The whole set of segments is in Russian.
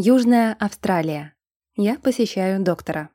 Южная Австралия. Я посещаю доктора.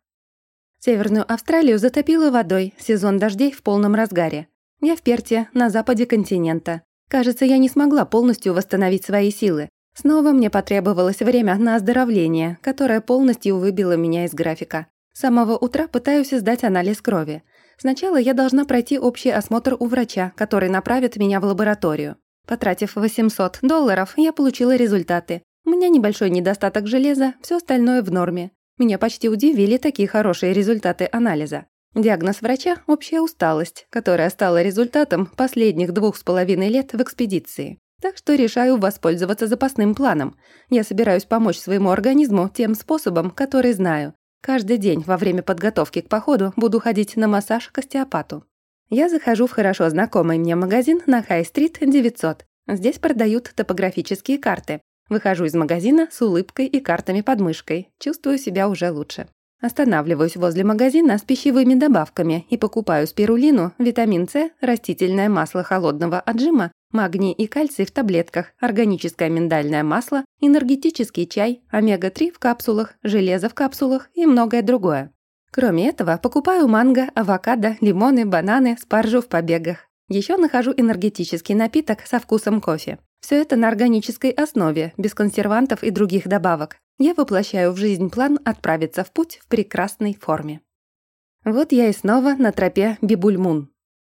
Северную Австралию затопило водой, сезон дождей в полном разгаре. Я в Перте, на западе континента. Кажется, я не смогла полностью восстановить свои силы. Снова мне потребовалось время на оздоровление, которое полностью выбило меня из графика. С самого утра пытаюсь сдать анализ крови. Сначала я должна пройти общий осмотр у врача, который направит меня в лабораторию. Потратив 800 долларов, я получила результаты. Меня небольшой недостаток железа, все остальное в норме. Меня почти удивили такие хорошие результаты анализа. Диагноз врача – общая усталость, которая стала результатом последних двух с половиной лет в экспедиции. Так что решаю воспользоваться запасным планом. Я собираюсь помочь своему организму тем способом, который знаю. Каждый день во время подготовки к походу буду ходить на массаж к остеопату. Я захожу в хорошо знакомый мне магазин на Хай-стрит 900. Здесь продают топографические карты. Выхожу из магазина с улыбкой и картами под мышкой. Чувствую себя уже лучше. Останавливаюсь возле магазина с пищевыми добавками и покупаю спирулину, витамин С, растительное масло холодного отжима, магний и кальций в таблетках, органическое миндальное масло, энергетический чай, омега-3 в капсулах, железо в капсулах и многое другое. Кроме этого, покупаю манго, авокадо, лимоны, бананы, спаржу в побегах. Еще нахожу энергетический напиток со вкусом кофе. Все это на органической основе, без консервантов и других добавок. Я воплощаю в жизнь план отправиться в путь в прекрасной форме. Вот я и снова на тропе Бибульмун.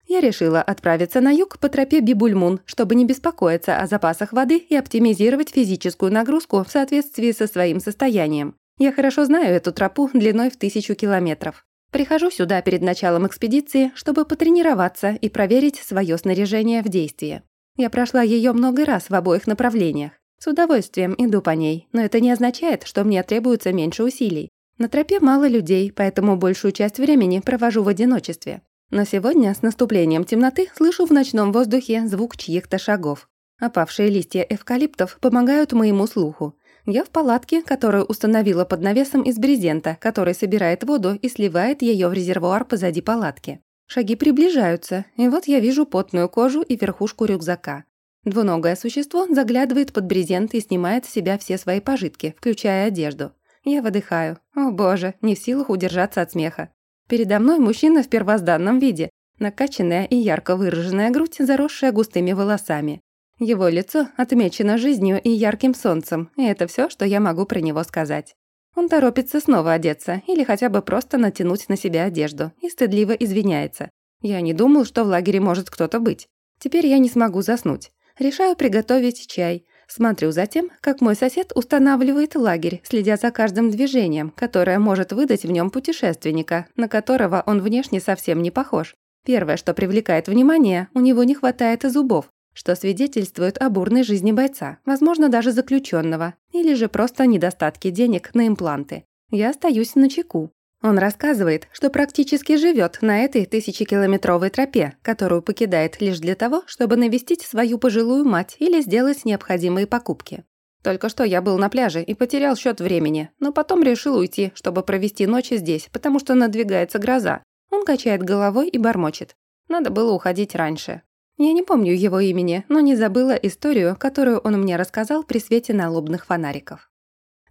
Я решила отправиться на юг по тропе Бибульмун, чтобы не беспокоиться о запасах воды и оптимизировать физическую нагрузку в соответствии со своим состоянием. Я хорошо знаю эту тропу длиной в тысячу километров. Прихожу сюда перед началом экспедиции, чтобы потренироваться и проверить свое снаряжение в действии. Я прошла ее много раз в обоих направлениях. С удовольствием иду по ней, но это не означает, что мне требуется меньше усилий. На тропе мало людей, поэтому большую часть времени провожу в одиночестве. Но сегодня, с наступлением темноты, слышу в ночном воздухе звук чьих-то шагов. Опавшие листья эвкалиптов помогают моему слуху. Я в палатке, которую установила под навесом из брезента, который собирает воду и сливает ее в резервуар позади палатки. Шаги приближаются, и вот я вижу потную кожу и верхушку рюкзака. Двуногое существо заглядывает под брезент и снимает с себя все свои пожитки, включая одежду. Я выдыхаю. О боже, не в силах удержаться от смеха. Передо мной мужчина в первозданном виде. Накачанная и ярко выраженная грудь, заросшая густыми волосами. Его лицо отмечено жизнью и ярким солнцем, и это все, что я могу про него сказать. Он торопится снова одеться или хотя бы просто натянуть на себя одежду и стыдливо извиняется. Я не думал, что в лагере может кто-то быть. Теперь я не смогу заснуть. Решаю приготовить чай. Смотрю за тем, как мой сосед устанавливает лагерь, следя за каждым движением, которое может выдать в нем путешественника, на которого он внешне совсем не похож. Первое, что привлекает внимание, у него не хватает зубов, что свидетельствует о бурной жизни бойца, возможно, даже заключенного, или же просто недостатки денег на импланты. Я остаюсь на чеку. Он рассказывает, что практически живет на этой тысячекилометровой тропе, которую покидает лишь для того, чтобы навестить свою пожилую мать или сделать необходимые покупки. Только что я был на пляже и потерял счет времени, но потом решил уйти, чтобы провести ночь здесь, потому что надвигается гроза. Он качает головой и бормочет. Надо было уходить раньше. Я не помню его имени, но не забыла историю, которую он мне рассказал при свете налобных фонариков.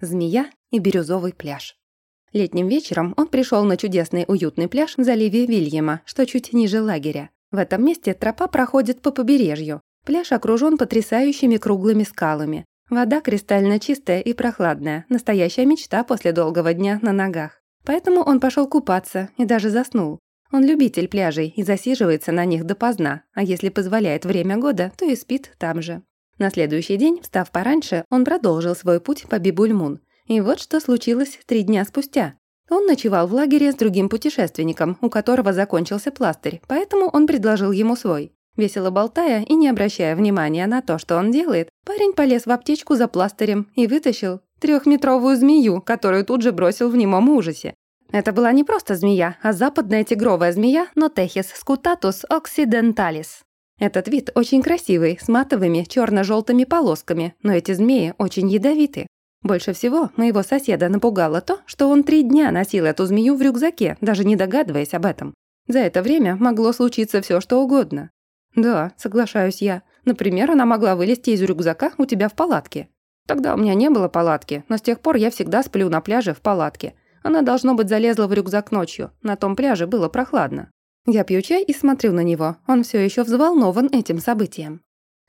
Змея и бирюзовый пляж. Летним вечером он пришел на чудесный уютный пляж в заливе Вильяма, что чуть ниже лагеря. В этом месте тропа проходит по побережью. Пляж окружен потрясающими круглыми скалами. Вода кристально чистая и прохладная, настоящая мечта после долгого дня на ногах. Поэтому он пошел купаться и даже заснул. Он любитель пляжей и засиживается на них допоздна, а если позволяет время года, то и спит там же. На следующий день, встав пораньше, он продолжил свой путь по Бибульмун. И вот что случилось три дня спустя. Он ночевал в лагере с другим путешественником, у которого закончился пластырь, поэтому он предложил ему свой. Весело болтая и не обращая внимания на то, что он делает, парень полез в аптечку за пластырем и вытащил трехметровую змею, которую тут же бросил в немом ужасе. Это была не просто змея, а западная тигровая змея Notechis scutatus occidentalis. Этот вид очень красивый, с матовыми черно-желтыми полосками, но эти змеи очень ядовиты. Больше всего моего соседа напугало то, что он три дня носил эту змею в рюкзаке, даже не догадываясь об этом. За это время могло случиться все, что угодно. Да, соглашаюсь я. Например, она могла вылезти из рюкзака у тебя в палатке. Тогда у меня не было палатки, но с тех пор я всегда сплю на пляже в палатке. Она, должно быть, залезла в рюкзак ночью. На том пляже было прохладно. Я пью чай и смотрю на него. Он все еще взволнован этим событием.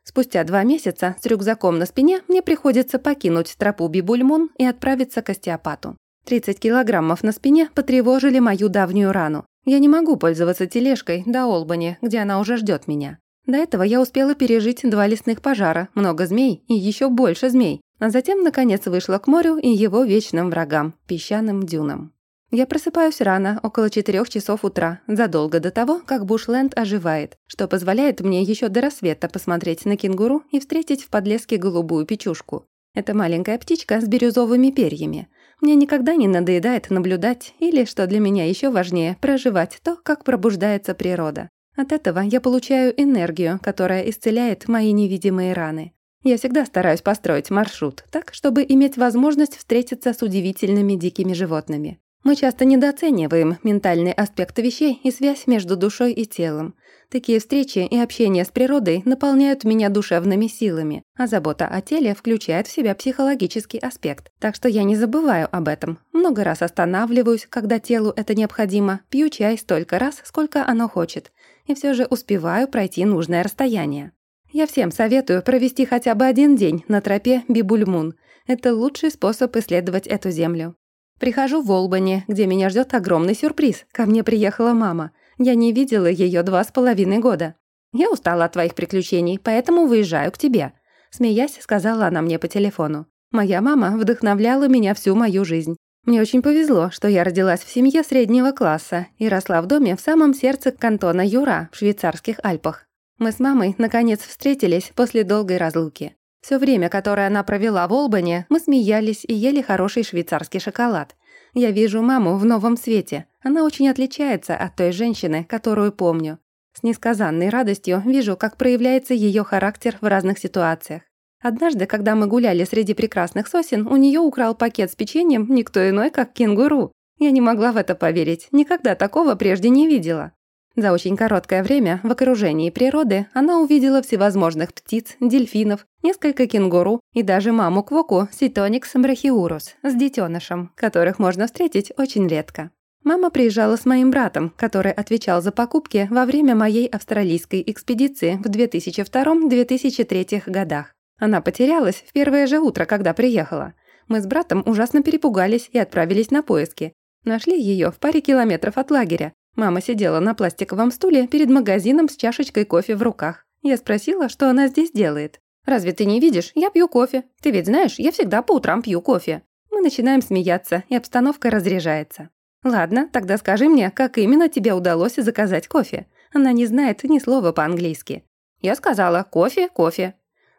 Спустя два месяца с рюкзаком на спине мне приходится покинуть тропу Бибульмун и отправиться к остеопату. 30 килограммов на спине потревожили мою давнюю рану. Я не могу пользоваться тележкой до Олбани, где она уже ждет меня. До этого я успела пережить два лесных пожара, много змей и еще больше змей, а затем, наконец, вышла к морю и его вечным врагам – песчаным дюнам. Я просыпаюсь рано, около четырех часов утра, задолго до того, как Бушленд оживает, что позволяет мне еще до рассвета посмотреть на кенгуру и встретить в подлеске голубую печушку. Это маленькая птичка с бирюзовыми перьями. Мне никогда не надоедает наблюдать или, что для меня еще важнее, проживать то, как пробуждается природа. От этого я получаю энергию, которая исцеляет мои невидимые раны. Я всегда стараюсь построить маршрут так, чтобы иметь возможность встретиться с удивительными дикими животными. Мы часто недооцениваем ментальный аспект вещей и связь между душой и телом. Такие встречи и общение с природой наполняют меня душевными силами, а забота о теле включает в себя психологический аспект. Так что я не забываю об этом. Много раз останавливаюсь, когда телу это необходимо, пью чай столько раз, сколько оно хочет, и все же успеваю пройти нужное расстояние. Я всем советую провести хотя бы один день на тропе Бибульмун. Это лучший способ исследовать эту землю. Прихожу в Олбани, где меня ждет огромный сюрприз. Ко мне приехала мама. Я не видела ее два с половиной года. Я устала от твоих приключений, поэтому выезжаю к тебе. Смеясь, сказала она мне по телефону. Моя мама вдохновляла меня всю мою жизнь. Мне очень повезло, что я родилась в семье среднего класса и росла в доме в самом сердце кантона Юра в швейцарских Альпах. Мы с мамой, наконец, встретились после долгой разлуки. Все время, которое она провела в Олбане, мы смеялись и ели хороший швейцарский шоколад. Я вижу маму в новом свете. Она очень отличается от той женщины, которую помню. С несказанной радостью вижу, как проявляется ее характер в разных ситуациях. Однажды, когда мы гуляли среди прекрасных сосен, у нее украл пакет с печеньем никто иной, как кенгуру. Я не могла в это поверить, никогда такого прежде не видела. За очень короткое время в окружении природы она увидела всевозможных птиц, дельфинов, несколько кенгуру и даже маму Квоку Ситоникс брахиурус с детенышем, которых можно встретить очень редко. Мама приезжала с моим братом, который отвечал за покупки во время моей австралийской экспедиции в 2002-2003 годах. Она потерялась в первое же утро, когда приехала. Мы с братом ужасно перепугались и отправились на поиски. Нашли ее в паре километров от лагеря, Мама сидела на пластиковом стуле перед магазином с чашечкой кофе в руках. Я спросила, что она здесь делает. «Разве ты не видишь? Я пью кофе. Ты ведь знаешь, я всегда по утрам пью кофе». Мы начинаем смеяться, и обстановка разряжается. «Ладно, тогда скажи мне, как именно тебе удалось заказать кофе?» Она не знает ни слова по-английски. Я сказала «кофе, кофе».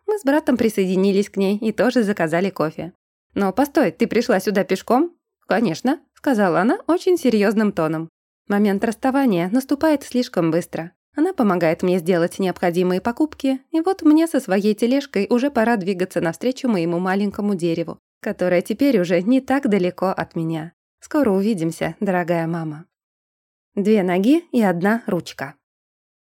Мы с братом присоединились к ней и тоже заказали кофе. «Но постой, ты пришла сюда пешком?» «Конечно», — сказала она очень серьезным тоном. Момент расставания наступает слишком быстро. Она помогает мне сделать необходимые покупки, и вот мне со своей тележкой уже пора двигаться навстречу моему маленькому дереву, которое теперь уже не так далеко от меня. Скоро увидимся, дорогая мама. Две ноги и одна ручка.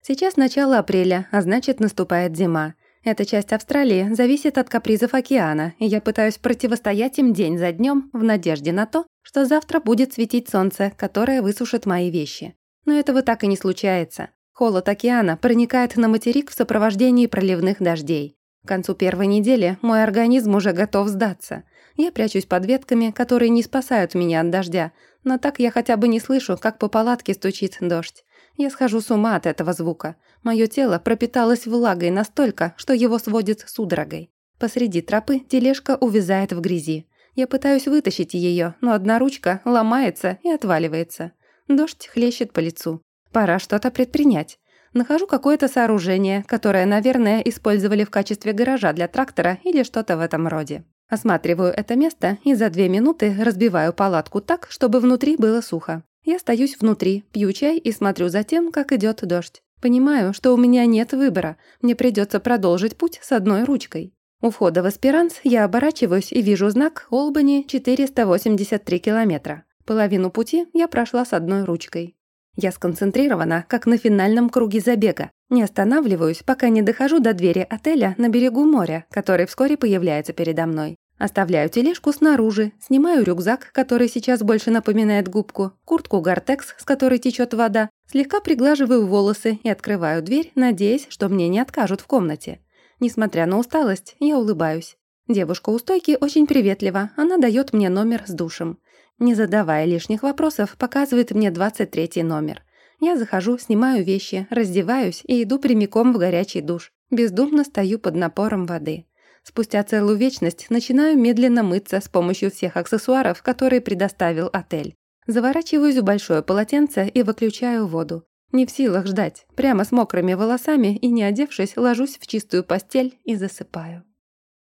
Сейчас начало апреля, а значит наступает зима, эта часть Австралии зависит от капризов океана, и я пытаюсь противостоять им день за днем в надежде на то, что завтра будет светить солнце, которое высушит мои вещи. Но этого так и не случается. Холод океана проникает на материк в сопровождении проливных дождей. К концу первой недели мой организм уже готов сдаться. Я прячусь под ветками, которые не спасают меня от дождя, но так я хотя бы не слышу, как по палатке стучит дождь. Я схожу с ума от этого звука. Мое тело пропиталось влагой настолько, что его сводит судорогой. Посреди тропы тележка увязает в грязи. Я пытаюсь вытащить ее, но одна ручка ломается и отваливается. Дождь хлещет по лицу. Пора что-то предпринять. Нахожу какое-то сооружение, которое, наверное, использовали в качестве гаража для трактора или что-то в этом роде. Осматриваю это место и за две минуты разбиваю палатку так, чтобы внутри было сухо. Я остаюсь внутри, пью чай и смотрю за тем, как идет дождь. Понимаю, что у меня нет выбора, мне придется продолжить путь с одной ручкой. У входа в Эсперанс я оборачиваюсь и вижу знак Олбани 483 километра. Половину пути я прошла с одной ручкой. Я сконцентрирована, как на финальном круге забега. Не останавливаюсь, пока не дохожу до двери отеля на берегу моря, который вскоре появляется передо мной. Оставляю тележку снаружи, снимаю рюкзак, который сейчас больше напоминает губку, куртку Гортекс, с которой течет вода, слегка приглаживаю волосы и открываю дверь, надеясь, что мне не откажут в комнате. Несмотря на усталость, я улыбаюсь. Девушка у стойки очень приветлива, она дает мне номер с душем. Не задавая лишних вопросов, показывает мне 23 номер. Я захожу, снимаю вещи, раздеваюсь и иду прямиком в горячий душ. Бездумно стою под напором воды. Спустя целую вечность начинаю медленно мыться с помощью всех аксессуаров, которые предоставил отель. Заворачиваюсь в большое полотенце и выключаю воду. Не в силах ждать. Прямо с мокрыми волосами и не одевшись, ложусь в чистую постель и засыпаю.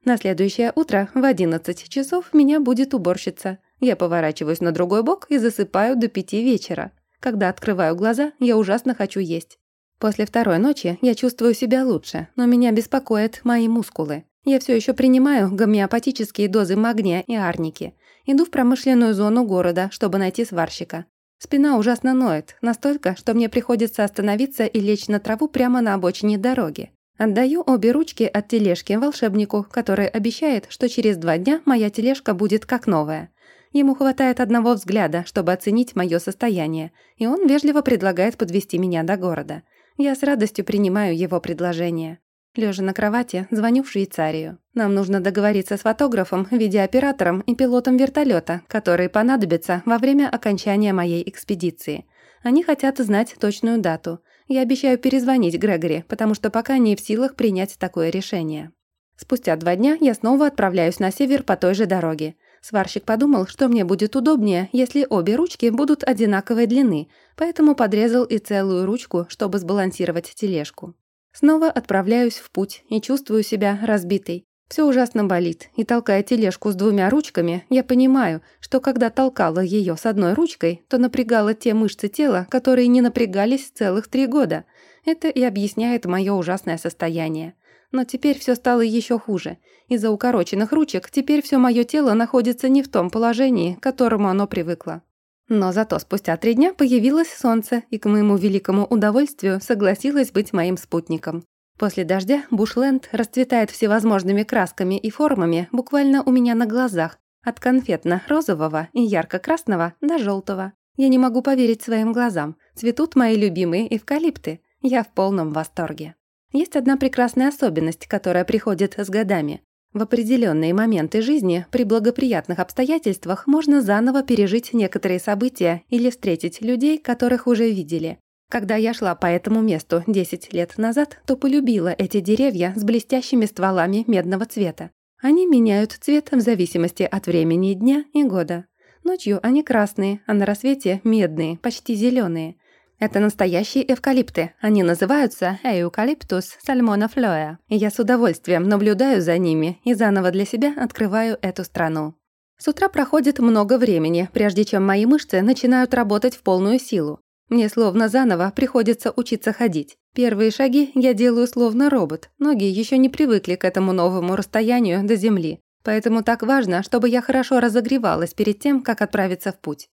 На следующее утро в 11 часов меня будет уборщица. Я поворачиваюсь на другой бок и засыпаю до пяти вечера. Когда открываю глаза, я ужасно хочу есть. После второй ночи я чувствую себя лучше, но меня беспокоят мои мускулы. Я все еще принимаю гомеопатические дозы магния и арники. Иду в промышленную зону города, чтобы найти сварщика. Спина ужасно ноет, настолько, что мне приходится остановиться и лечь на траву прямо на обочине дороги. Отдаю обе ручки от тележки волшебнику, который обещает, что через два дня моя тележка будет как новая. Ему хватает одного взгляда, чтобы оценить мое состояние, и он вежливо предлагает подвести меня до города. Я с радостью принимаю его предложение. Лежа на кровати, звоню в Швейцарию. Нам нужно договориться с фотографом, видеооператором и пилотом вертолета, которые понадобятся во время окончания моей экспедиции. Они хотят знать точную дату. Я обещаю перезвонить Грегори, потому что пока не в силах принять такое решение. Спустя два дня я снова отправляюсь на север по той же дороге. Сварщик подумал, что мне будет удобнее, если обе ручки будут одинаковой длины, поэтому подрезал и целую ручку, чтобы сбалансировать тележку. Снова отправляюсь в путь и чувствую себя разбитой. Все ужасно болит, и толкая тележку с двумя ручками, я понимаю, что когда толкала ее с одной ручкой, то напрягала те мышцы тела, которые не напрягались целых три года. Это и объясняет мое ужасное состояние. Но теперь все стало еще хуже. Из-за укороченных ручек теперь все мое тело находится не в том положении, к которому оно привыкло. Но зато спустя три дня появилось солнце, и к моему великому удовольствию согласилось быть моим спутником. После дождя Бушленд расцветает всевозможными красками и формами буквально у меня на глазах, от конфетно-розового и ярко-красного до желтого. Я не могу поверить своим глазам. Цветут мои любимые эвкалипты. Я в полном восторге. Есть одна прекрасная особенность, которая приходит с годами. В определенные моменты жизни при благоприятных обстоятельствах можно заново пережить некоторые события или встретить людей, которых уже видели. Когда я шла по этому месту 10 лет назад, то полюбила эти деревья с блестящими стволами медного цвета. Они меняют цвет в зависимости от времени дня и года. Ночью они красные, а на рассвете медные, почти зеленые. Это настоящие эвкалипты. Они называются Eucalyptus salmoniflora. И я с удовольствием наблюдаю за ними и заново для себя открываю эту страну. С утра проходит много времени, прежде чем мои мышцы начинают работать в полную силу. Мне словно заново приходится учиться ходить. Первые шаги я делаю словно робот. Ноги еще не привыкли к этому новому расстоянию до земли. Поэтому так важно, чтобы я хорошо разогревалась перед тем, как отправиться в путь.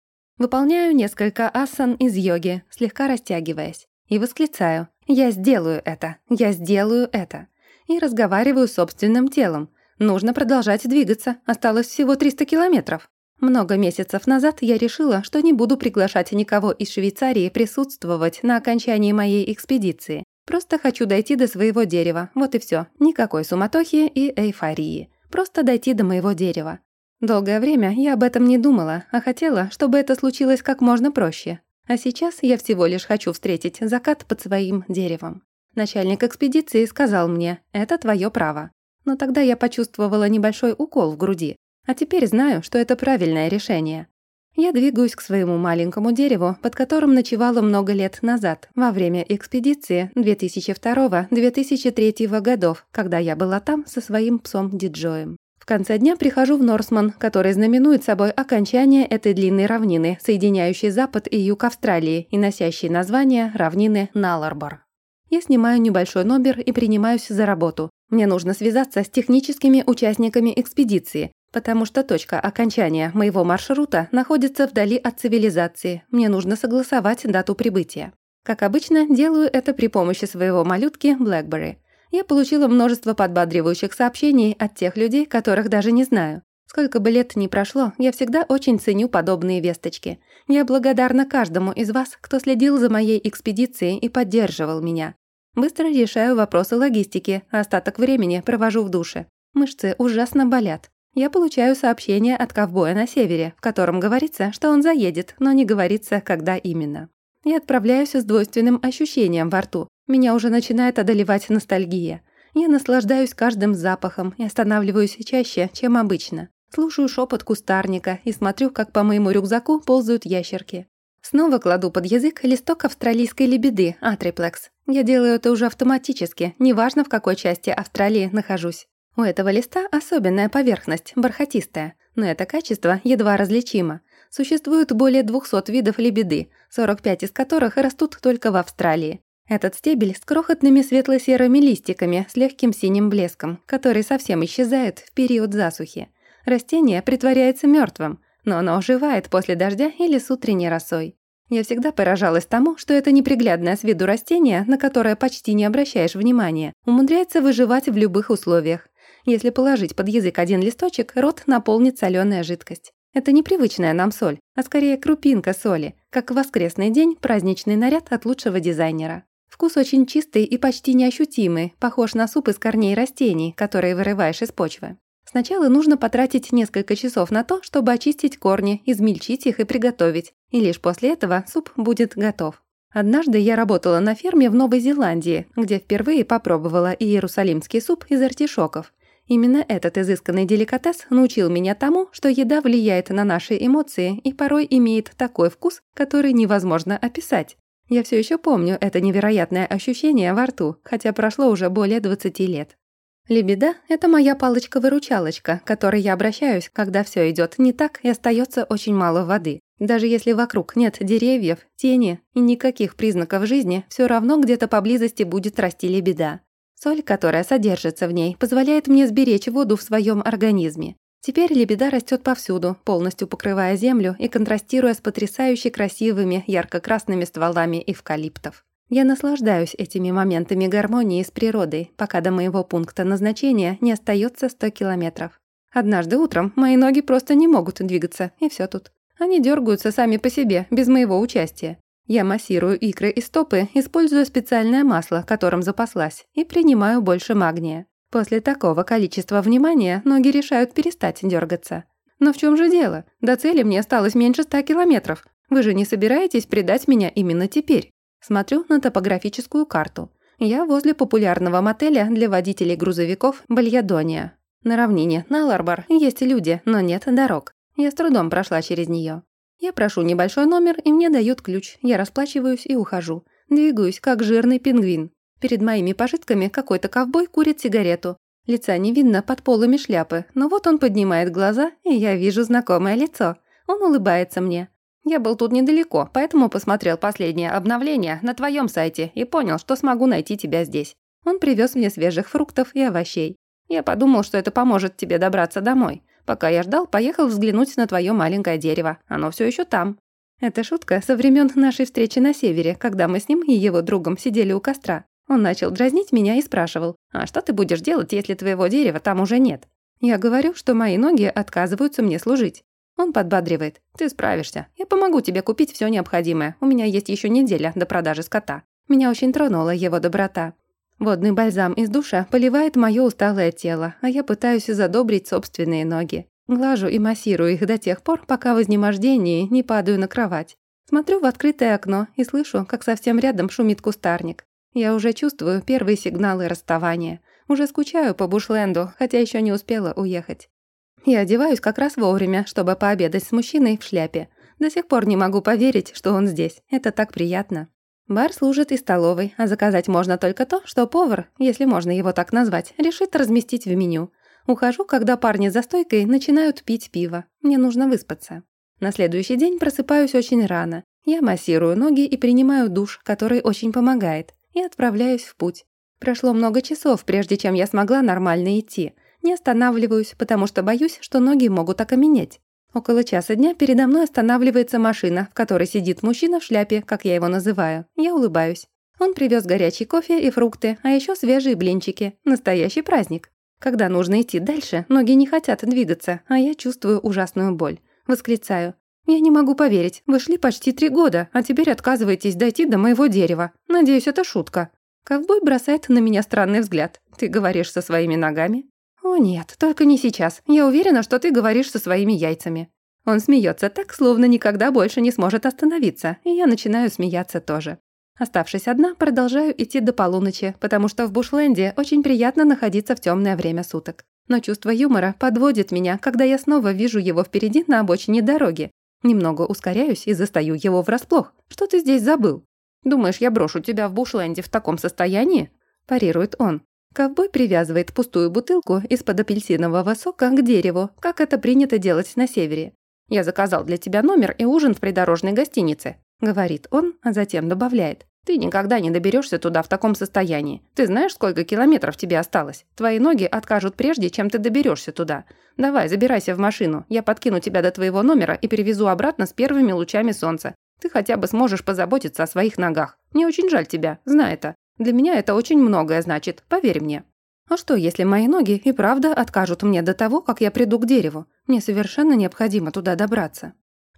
Выполняю несколько асан из йоги, слегка растягиваясь, и восклицаю «Я сделаю это! Я сделаю это!» и разговариваю с собственным телом. Нужно продолжать двигаться, осталось всего 300 километров. Много месяцев назад я решила, что не буду приглашать никого из Швейцарии присутствовать на окончании моей экспедиции. Просто хочу дойти до своего дерева, вот и все. Никакой суматохи и эйфории. Просто дойти до моего дерева. Долгое время я об этом не думала, а хотела, чтобы это случилось как можно проще. А сейчас я всего лишь хочу встретить закат под своим деревом. Начальник экспедиции сказал мне «это твое право». Но тогда я почувствовала небольшой укол в груди, а теперь знаю, что это правильное решение. Я двигаюсь к своему маленькому дереву, под которым ночевала много лет назад, во время экспедиции 2002-2003 годов, когда я была там со своим псом Диджоем. В конце дня прихожу в Норсман, который знаменует собой окончание этой длинной равнины, соединяющей запад и юг Австралии и носящей название равнины Наларбор. Я снимаю небольшой номер и принимаюсь за работу. Мне нужно связаться с техническими участниками экспедиции, потому что точка окончания моего маршрута находится вдали от цивилизации. Мне нужно согласовать дату прибытия. Как обычно, делаю это при помощи своего малютки BlackBerry я получила множество подбадривающих сообщений от тех людей, которых даже не знаю. Сколько бы лет ни прошло, я всегда очень ценю подобные весточки. Я благодарна каждому из вас, кто следил за моей экспедицией и поддерживал меня. Быстро решаю вопросы логистики, а остаток времени провожу в душе. Мышцы ужасно болят. Я получаю сообщение от ковбоя на севере, в котором говорится, что он заедет, но не говорится, когда именно. Я отправляюсь с двойственным ощущением во рту. Меня уже начинает одолевать ностальгия. Я наслаждаюсь каждым запахом и останавливаюсь чаще, чем обычно. Слушаю шепот кустарника и смотрю, как по моему рюкзаку ползают ящерки. Снова кладу под язык листок австралийской лебеды, атриплекс. Я делаю это уже автоматически, неважно в какой части Австралии нахожусь. У этого листа особенная поверхность, бархатистая, но это качество едва различимо. Существует более 200 видов лебеды, 45 из которых растут только в Австралии. Этот стебель с крохотными светло-серыми листиками с легким синим блеском, который совсем исчезает в период засухи. Растение притворяется мертвым, но оно оживает после дождя или с утренней росой. Я всегда поражалась тому, что это неприглядное с виду растение, на которое почти не обращаешь внимания, умудряется выживать в любых условиях. Если положить под язык один листочек, рот наполнит соленая жидкость. Это непривычная нам соль, а скорее крупинка соли, как в воскресный день праздничный наряд от лучшего дизайнера. Вкус очень чистый и почти неощутимый, похож на суп из корней растений, которые вырываешь из почвы. Сначала нужно потратить несколько часов на то, чтобы очистить корни, измельчить их и приготовить, и лишь после этого суп будет готов. Однажды я работала на ферме в Новой Зеландии, где впервые попробовала иерусалимский суп из артишоков. Именно этот изысканный деликатес научил меня тому, что еда влияет на наши эмоции и порой имеет такой вкус, который невозможно описать. Я все еще помню это невероятное ощущение во рту, хотя прошло уже более 20 лет. Лебеда – это моя палочка-выручалочка, к которой я обращаюсь, когда все идет не так и остается очень мало воды. Даже если вокруг нет деревьев, тени и никаких признаков жизни, все равно где-то поблизости будет расти лебеда. Соль, которая содержится в ней, позволяет мне сберечь воду в своем организме. Теперь лебеда растет повсюду, полностью покрывая землю и контрастируя с потрясающе красивыми ярко-красными стволами эвкалиптов. Я наслаждаюсь этими моментами гармонии с природой, пока до моего пункта назначения не остается 100 километров. Однажды утром мои ноги просто не могут двигаться, и все тут. Они дергаются сами по себе, без моего участия. Я массирую икры и стопы, используя специальное масло, которым запаслась, и принимаю больше магния. После такого количества внимания ноги решают перестать дергаться. Но в чем же дело? До цели мне осталось меньше ста километров. Вы же не собираетесь предать меня именно теперь? Смотрю на топографическую карту. Я возле популярного мотеля для водителей грузовиков Бальядония. На равнине, на Ларбар, есть люди, но нет дорог. Я с трудом прошла через нее. Я прошу небольшой номер, и мне дают ключ. Я расплачиваюсь и ухожу. Двигаюсь, как жирный пингвин. Перед моими пожитками какой-то ковбой курит сигарету. Лица не видно под полами шляпы, но вот он поднимает глаза, и я вижу знакомое лицо. Он улыбается мне. Я был тут недалеко, поэтому посмотрел последнее обновление на твоем сайте и понял, что смогу найти тебя здесь. Он привез мне свежих фруктов и овощей. Я подумал, что это поможет тебе добраться домой. Пока я ждал, поехал взглянуть на твое маленькое дерево. Оно все еще там. Это шутка со времен нашей встречи на севере, когда мы с ним и его другом сидели у костра. Он начал дразнить меня и спрашивал, «А что ты будешь делать, если твоего дерева там уже нет?» Я говорю, что мои ноги отказываются мне служить. Он подбадривает. «Ты справишься. Я помогу тебе купить все необходимое. У меня есть еще неделя до продажи скота». Меня очень тронула его доброта. Водный бальзам из душа поливает мое усталое тело, а я пытаюсь задобрить собственные ноги. Глажу и массирую их до тех пор, пока в изнемождении не падаю на кровать. Смотрю в открытое окно и слышу, как совсем рядом шумит кустарник. Я уже чувствую первые сигналы расставания. Уже скучаю по Бушленду, хотя еще не успела уехать. Я одеваюсь как раз вовремя, чтобы пообедать с мужчиной в шляпе. До сих пор не могу поверить, что он здесь. Это так приятно. Бар служит и столовой, а заказать можно только то, что повар, если можно его так назвать, решит разместить в меню. Ухожу, когда парни за стойкой начинают пить пиво. Мне нужно выспаться. На следующий день просыпаюсь очень рано. Я массирую ноги и принимаю душ, который очень помогает, и отправляюсь в путь. Прошло много часов, прежде чем я смогла нормально идти. Не останавливаюсь, потому что боюсь, что ноги могут окаменеть. Около часа дня передо мной останавливается машина, в которой сидит мужчина в шляпе, как я его называю. Я улыбаюсь. Он привез горячий кофе и фрукты, а еще свежие блинчики. Настоящий праздник. Когда нужно идти дальше, ноги не хотят двигаться, а я чувствую ужасную боль. Восклицаю. «Я не могу поверить. Вы шли почти три года, а теперь отказываетесь дойти до моего дерева. Надеюсь, это шутка». Ковбой бросает на меня странный взгляд. «Ты говоришь со своими ногами?» «О нет, только не сейчас. Я уверена, что ты говоришь со своими яйцами». Он смеется так, словно никогда больше не сможет остановиться, и я начинаю смеяться тоже. Оставшись одна, продолжаю идти до полуночи, потому что в Бушленде очень приятно находиться в темное время суток. Но чувство юмора подводит меня, когда я снова вижу его впереди на обочине дороги. Немного ускоряюсь и застаю его врасплох. «Что ты здесь забыл?» «Думаешь, я брошу тебя в Бушленде в таком состоянии?» Парирует он. Ковбой привязывает пустую бутылку из-под апельсинового сока к дереву, как это принято делать на севере. «Я заказал для тебя номер и ужин в придорожной гостинице», — говорит он, а затем добавляет. «Ты никогда не доберешься туда в таком состоянии. Ты знаешь, сколько километров тебе осталось? Твои ноги откажут прежде, чем ты доберешься туда. Давай, забирайся в машину. Я подкину тебя до твоего номера и перевезу обратно с первыми лучами солнца. Ты хотя бы сможешь позаботиться о своих ногах. Мне очень жаль тебя, знай это. Для меня это очень многое значит, поверь мне». А что, если мои ноги и правда откажут мне до того, как я приду к дереву? Мне совершенно необходимо туда добраться.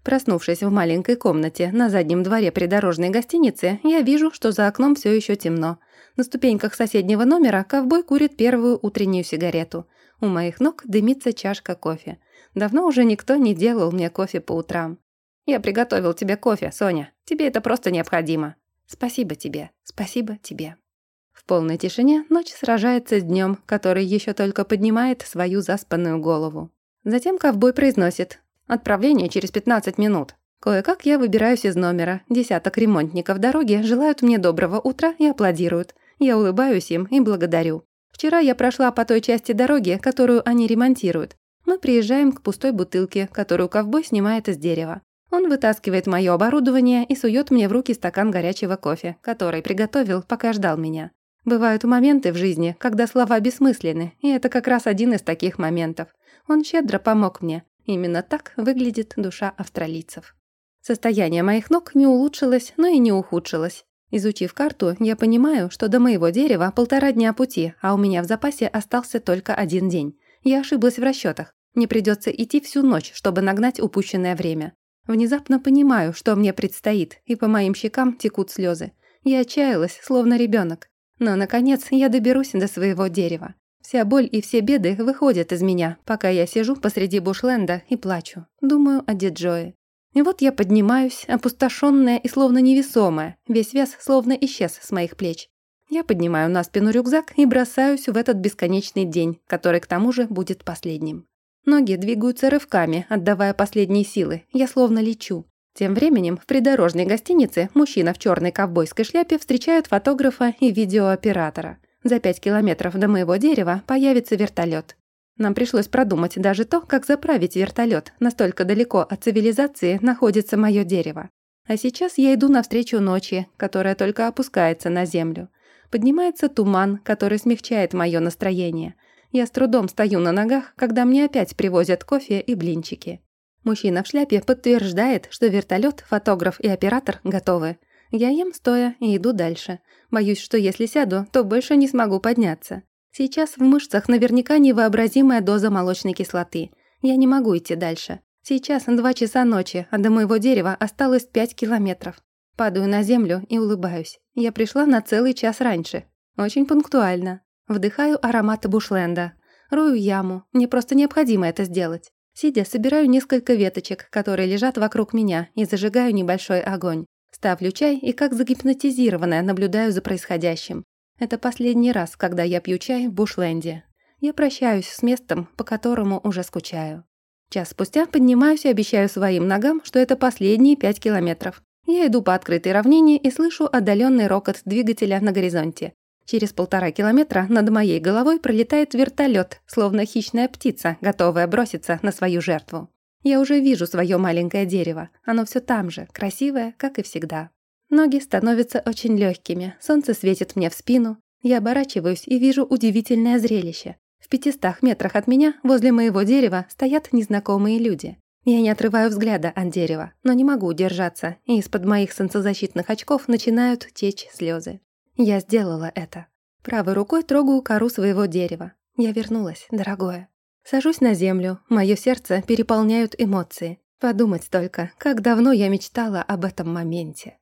Проснувшись в маленькой комнате на заднем дворе придорожной гостиницы, я вижу, что за окном все еще темно. На ступеньках соседнего номера ковбой курит первую утреннюю сигарету. У моих ног дымится чашка кофе. Давно уже никто не делал мне кофе по утрам. «Я приготовил тебе кофе, Соня. Тебе это просто необходимо». «Спасибо тебе, спасибо тебе». В полной тишине ночь сражается с днем, который еще только поднимает свою заспанную голову. Затем ковбой произносит «Отправление через 15 минут». Кое-как я выбираюсь из номера. Десяток ремонтников дороги желают мне доброго утра и аплодируют. Я улыбаюсь им и благодарю. Вчера я прошла по той части дороги, которую они ремонтируют. Мы приезжаем к пустой бутылке, которую ковбой снимает из дерева. Он вытаскивает моё оборудование и сует мне в руки стакан горячего кофе, который приготовил, пока ждал меня. Бывают моменты в жизни, когда слова бессмысленны, и это как раз один из таких моментов. Он щедро помог мне. Именно так выглядит душа австралийцев. Состояние моих ног не улучшилось, но и не ухудшилось. Изучив карту, я понимаю, что до моего дерева полтора дня пути, а у меня в запасе остался только один день. Я ошиблась в расчетах. Мне придется идти всю ночь, чтобы нагнать упущенное время. Внезапно понимаю, что мне предстоит, и по моим щекам текут слезы. Я отчаялась, словно ребенок. Но, наконец, я доберусь до своего дерева. Вся боль и все беды выходят из меня, пока я сижу посреди бушленда и плачу. Думаю о Диджое. И вот я поднимаюсь, опустошенная и словно невесомая. Весь вес словно исчез с моих плеч. Я поднимаю на спину рюкзак и бросаюсь в этот бесконечный день, который к тому же будет последним. Ноги двигаются рывками, отдавая последние силы. Я словно лечу. Тем временем в придорожной гостинице мужчина в черной ковбойской шляпе встречает фотографа и видеооператора. За пять километров до моего дерева появится вертолет. Нам пришлось продумать даже то, как заправить вертолет. Настолько далеко от цивилизации находится мое дерево. А сейчас я иду навстречу ночи, которая только опускается на землю. Поднимается туман, который смягчает мое настроение. Я с трудом стою на ногах, когда мне опять привозят кофе и блинчики. Мужчина в шляпе подтверждает, что вертолет, фотограф и оператор готовы. Я ем стоя и иду дальше. Боюсь, что если сяду, то больше не смогу подняться. Сейчас в мышцах наверняка невообразимая доза молочной кислоты. Я не могу идти дальше. Сейчас два часа ночи, а до моего дерева осталось пять километров. Падаю на землю и улыбаюсь. Я пришла на целый час раньше. Очень пунктуально. Вдыхаю ароматы бушленда. Рою яму. Мне просто необходимо это сделать. Сидя, собираю несколько веточек, которые лежат вокруг меня, и зажигаю небольшой огонь. Ставлю чай и, как загипнотизированная, наблюдаю за происходящим. Это последний раз, когда я пью чай в Бушленде. Я прощаюсь с местом, по которому уже скучаю. Час спустя поднимаюсь и обещаю своим ногам, что это последние пять километров. Я иду по открытой равнине и слышу отдаленный рокот двигателя на горизонте. Через полтора километра над моей головой пролетает вертолет, словно хищная птица, готовая броситься на свою жертву. Я уже вижу свое маленькое дерево. Оно все там же, красивое, как и всегда. Ноги становятся очень легкими, солнце светит мне в спину. Я оборачиваюсь и вижу удивительное зрелище. В пятистах метрах от меня, возле моего дерева, стоят незнакомые люди. Я не отрываю взгляда от дерева, но не могу удержаться, и из-под моих солнцезащитных очков начинают течь слезы. Я сделала это. Правой рукой трогаю кору своего дерева. Я вернулась, дорогое. Сажусь на землю, мое сердце переполняют эмоции. Подумать только, как давно я мечтала об этом моменте.